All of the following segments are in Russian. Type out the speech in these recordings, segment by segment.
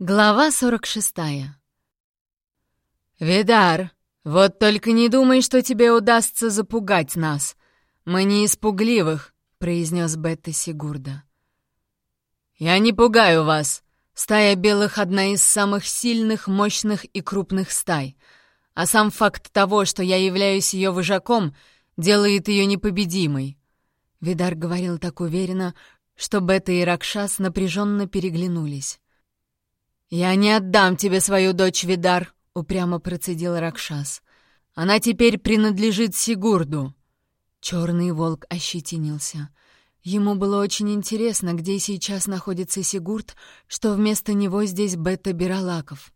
Глава 46 «Видар, вот только не думай, что тебе удастся запугать нас. Мы не испугливых», — произнес Бетта Сигурда. «Я не пугаю вас. Стая белых — одна из самых сильных, мощных и крупных стай. А сам факт того, что я являюсь ее вожаком, делает ее непобедимой». Видар говорил так уверенно, что Бетта и Ракшас напряженно переглянулись. «Я не отдам тебе свою дочь, Видар», — упрямо процедил Ракшас. «Она теперь принадлежит Сигурду». Черный волк ощетинился. Ему было очень интересно, где сейчас находится Сигурд, что вместо него здесь Бетта Биралаков.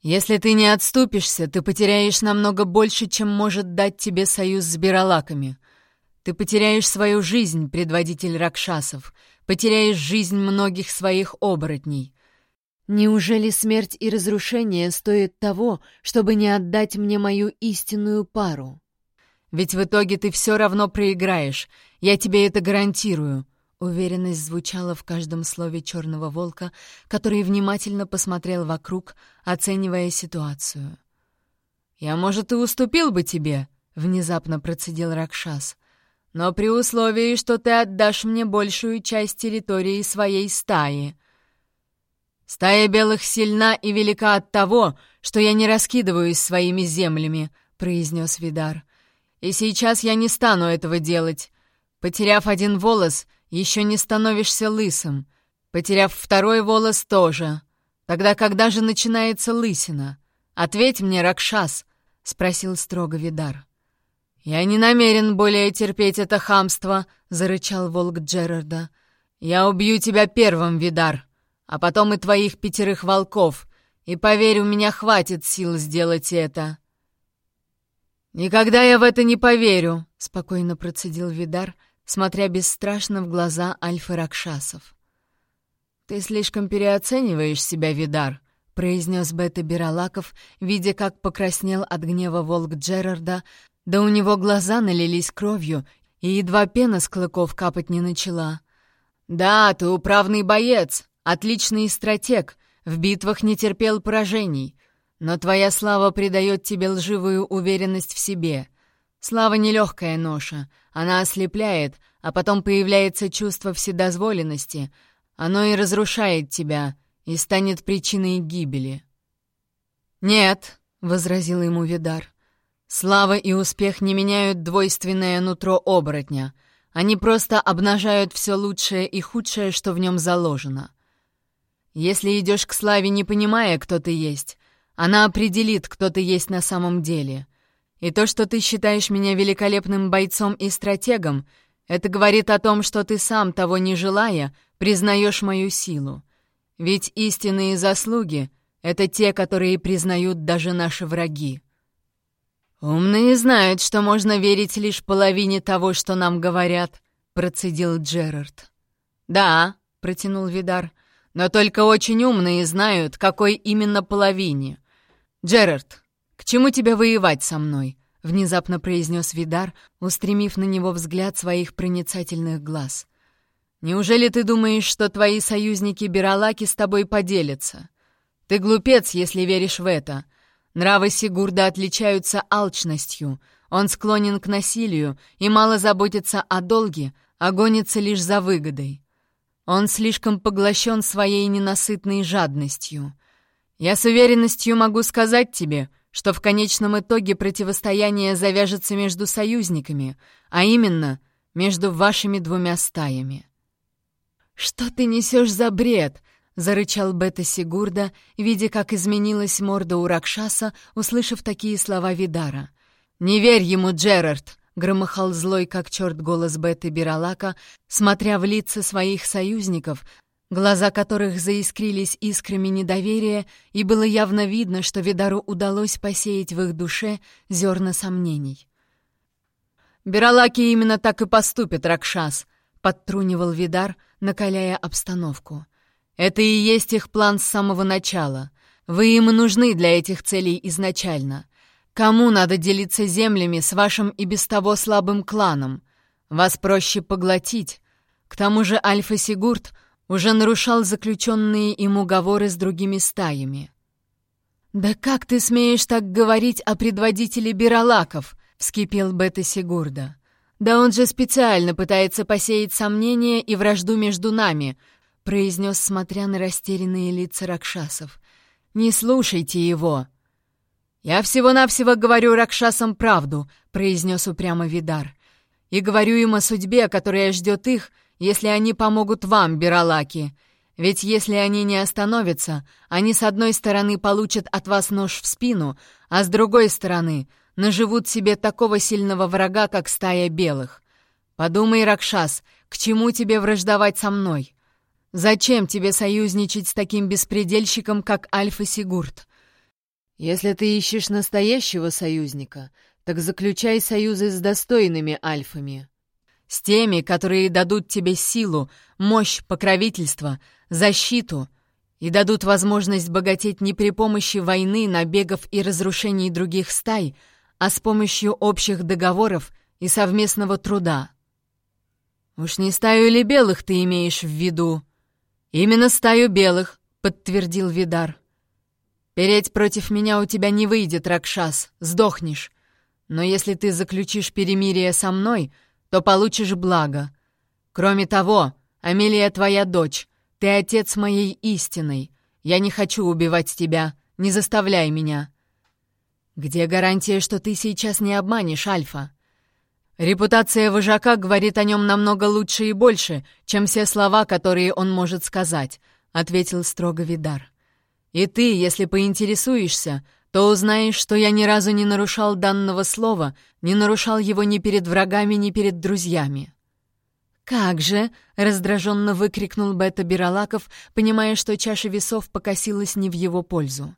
«Если ты не отступишься, ты потеряешь намного больше, чем может дать тебе союз с Биралаками. Ты потеряешь свою жизнь, предводитель Ракшасов, потеряешь жизнь многих своих оборотней». Неужели смерть и разрушение стоят того, чтобы не отдать мне мою истинную пару? Ведь в итоге ты все равно проиграешь, я тебе это гарантирую. Уверенность звучала в каждом слове черного волка, который внимательно посмотрел вокруг, оценивая ситуацию. «Я, может, и уступил бы тебе», — внезапно процедил Ракшас, «но при условии, что ты отдашь мне большую часть территории своей стаи». «Стая белых сильна и велика от того, что я не раскидываюсь своими землями», — произнес Видар. «И сейчас я не стану этого делать. Потеряв один волос, еще не становишься лысым. Потеряв второй волос тоже. Тогда когда же начинается лысина? Ответь мне, Ракшас», — спросил строго Видар. «Я не намерен более терпеть это хамство», — зарычал волк Джерарда. «Я убью тебя первым, Видар» а потом и твоих пятерых волков, и, поверь, у меня хватит сил сделать это». «Никогда я в это не поверю», — спокойно процедил Видар, смотря бесстрашно в глаза Альфы Ракшасов. «Ты слишком переоцениваешь себя, Видар», — произнес Бета Биралаков, видя, как покраснел от гнева волк Джерарда, да у него глаза налились кровью, и едва пена с клыков капать не начала. «Да, ты управный боец, Отличный стратег, в битвах не терпел поражений. Но твоя слава придает тебе лживую уверенность в себе. Слава — нелегкая ноша, она ослепляет, а потом появляется чувство вседозволенности. Оно и разрушает тебя, и станет причиной гибели. «Нет», — возразил ему Видар, — «слава и успех не меняют двойственное нутро оборотня. Они просто обнажают все лучшее и худшее, что в нем заложено». Если идешь к славе, не понимая, кто ты есть, она определит, кто ты есть на самом деле. И то, что ты считаешь меня великолепным бойцом и стратегом, это говорит о том, что ты сам, того не желая, признаешь мою силу. Ведь истинные заслуги — это те, которые признают даже наши враги. «Умные знают, что можно верить лишь половине того, что нам говорят», — процедил Джерард. «Да», — протянул Видар, — но только очень умные знают, какой именно половине. Джерард, к чему тебе воевать со мной?» — внезапно произнес Видар, устремив на него взгляд своих проницательных глаз. «Неужели ты думаешь, что твои союзники Биралаки с тобой поделятся? Ты глупец, если веришь в это. Нравы Сигурда отличаются алчностью. Он склонен к насилию и мало заботится о долге, а гонится лишь за выгодой. Он слишком поглощен своей ненасытной жадностью. Я с уверенностью могу сказать тебе, что в конечном итоге противостояние завяжется между союзниками, а именно между вашими двумя стаями». «Что ты несешь за бред?» — зарычал Бета Сигурда, видя, как изменилась морда у Ракшаса, услышав такие слова Видара. «Не верь ему, Джерард! Громыхал злой, как черт, голос Беты Биралака, смотря в лица своих союзников, глаза которых заискрились искрами недоверия, и было явно видно, что Видару удалось посеять в их душе зерна сомнений. «Биралаки именно так и поступят, Ракшас», — подтрунивал Видар, накаляя обстановку. «Это и есть их план с самого начала. Вы им нужны для этих целей изначально. Кому надо делиться землями с вашим и без того слабым кланом? Вас проще поглотить. К тому же Альфа Сигурд уже нарушал заключенные им уговоры с другими стаями. «Да как ты смеешь так говорить о предводителе Биралаков?» — вскипел Бета Сигурда. «Да он же специально пытается посеять сомнения и вражду между нами», — произнес, смотря на растерянные лица Ракшасов. «Не слушайте его!» «Я всего-навсего говорю Ракшасам правду», — произнес упрямо Видар. «И говорю им о судьбе, которая ждет их, если они помогут вам, Биралаки. Ведь если они не остановятся, они с одной стороны получат от вас нож в спину, а с другой стороны наживут себе такого сильного врага, как стая белых. Подумай, Ракшас, к чему тебе враждовать со мной? Зачем тебе союзничать с таким беспредельщиком, как Альфа Сигурд? Если ты ищешь настоящего союзника, так заключай союзы с достойными альфами. С теми, которые дадут тебе силу, мощь, покровительство, защиту и дадут возможность богатеть не при помощи войны, набегов и разрушений других стай, а с помощью общих договоров и совместного труда. «Уж не стаю ли белых ты имеешь в виду?» «Именно стаю белых», — подтвердил Видар. «Переть против меня у тебя не выйдет, Ракшас, сдохнешь. Но если ты заключишь перемирие со мной, то получишь благо. Кроме того, Амелия твоя дочь, ты отец моей истиной. Я не хочу убивать тебя, не заставляй меня». «Где гарантия, что ты сейчас не обманешь, Альфа?» «Репутация вожака говорит о нем намного лучше и больше, чем все слова, которые он может сказать», — ответил строго Видар. «И ты, если поинтересуешься, то узнаешь, что я ни разу не нарушал данного слова, не нарушал его ни перед врагами, ни перед друзьями». «Как же!» — раздраженно выкрикнул Бета Биралаков, понимая, что чаша весов покосилась не в его пользу.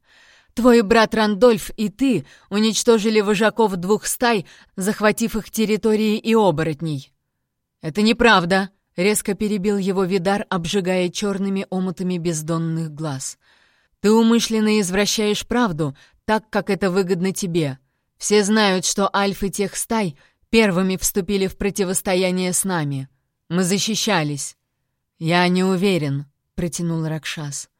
«Твой брат Рандольф и ты уничтожили вожаков двух стай, захватив их территории и оборотней». «Это неправда!» — резко перебил его Видар, обжигая черными омутами бездонных глаз. «Ты умышленно извращаешь правду, так, как это выгодно тебе. Все знают, что альфы тех стай первыми вступили в противостояние с нами. Мы защищались». «Я не уверен», — протянул Ракшас.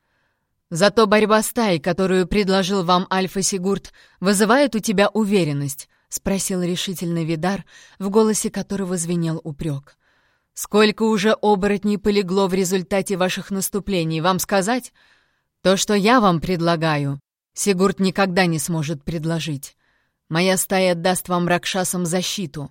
«Зато борьба стай, которую предложил вам Альфа Сигурд, вызывает у тебя уверенность», — спросил решительно Видар, в голосе которого звенел упрек. «Сколько уже оборотней полегло в результате ваших наступлений, вам сказать? То, что я вам предлагаю, Сигурд никогда не сможет предложить. Моя стая даст вам, Ракшасам, защиту.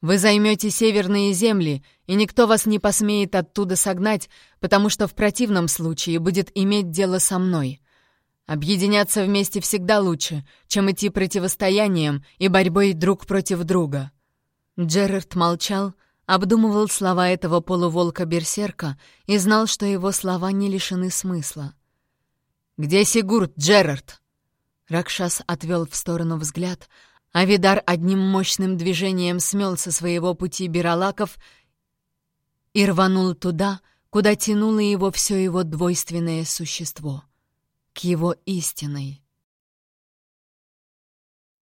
Вы займете северные земли, и никто вас не посмеет оттуда согнать, потому что в противном случае будет иметь дело со мной. Объединяться вместе всегда лучше, чем идти противостоянием и борьбой друг против друга». Джерард молчал, обдумывал слова этого полуволка-берсерка и знал, что его слова не лишены смысла. «Где Сигурд, Джерард?» Ракшас отвел в сторону взгляд, а Видар одним мощным движением смел со своего пути Биралаков и рванул туда, куда тянуло его все его двойственное существо, к его истинной,